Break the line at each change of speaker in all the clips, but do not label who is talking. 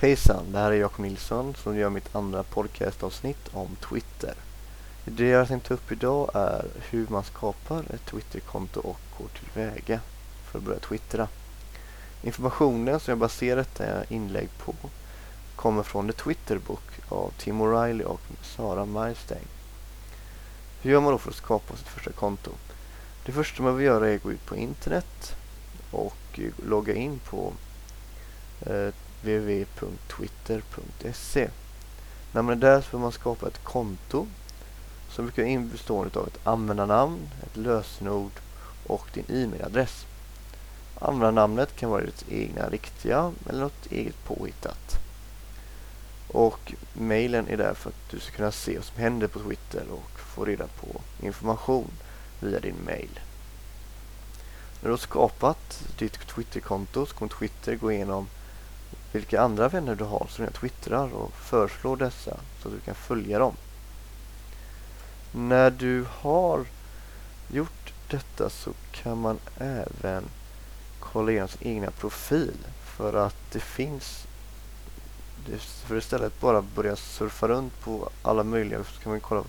Hejsan, det här är Jakob Nilsson som gör mitt andra podcastavsnitt om Twitter. Det jag tänkte ta upp idag är hur man skapar ett Twitterkonto och går tillväga för att börja twittra. Informationen som jag baserar detta inlägg på kommer från The Twitter Book av Tim O'Reilly och Sara Milstein. Hur gör man då för att skapa sitt första konto? Det första man vill göra är att gå ut på internet och logga in på eh, www.twitter.se När man är där så får man skapa ett konto som brukar bestå av ett användarnamn, ett lösenord och din e-mailadress. Användarnamnet kan vara ditt egna riktiga eller något eget påhittat. Och mailen är där för att du ska kunna se vad som händer på Twitter och få reda på information via din mail. När du har skapat ditt Twitterkonto så kommer Twitter gå igenom vilka andra vänner du har som jag twittrar och föreslår dessa så att du kan följa dem. När du har gjort detta så kan man även kolla igenom sin egna profil för att det finns för istället bara börja surfa runt på alla möjliga så kan man kolla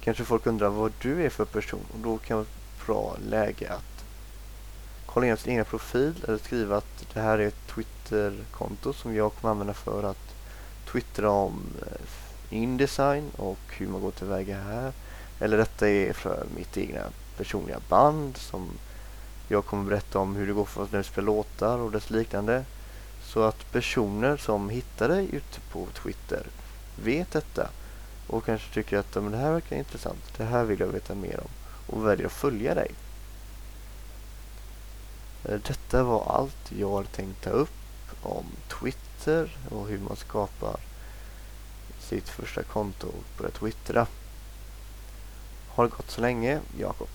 kanske folk undrar vad du är för person och då kan det vara ett bra läge att kolla igenom sin egen profil eller skriva att det här är ett Twitterkonto som jag kommer använda för att twittra om eh, Indesign och hur man går tillväga här. Eller detta är för mitt egna personliga band som jag kommer berätta om hur det går för när du spelar låtar och dess liknande. Så att personer som hittar dig ute på Twitter vet detta och kanske tycker att men det här verkar intressant, det här vill jag veta mer om och väljer att följa dig. Eh, detta var allt jag har tänkt ta upp om Twitter och hur man skapar sitt första konto och börjar twittra. Har det gått så länge, Jakob.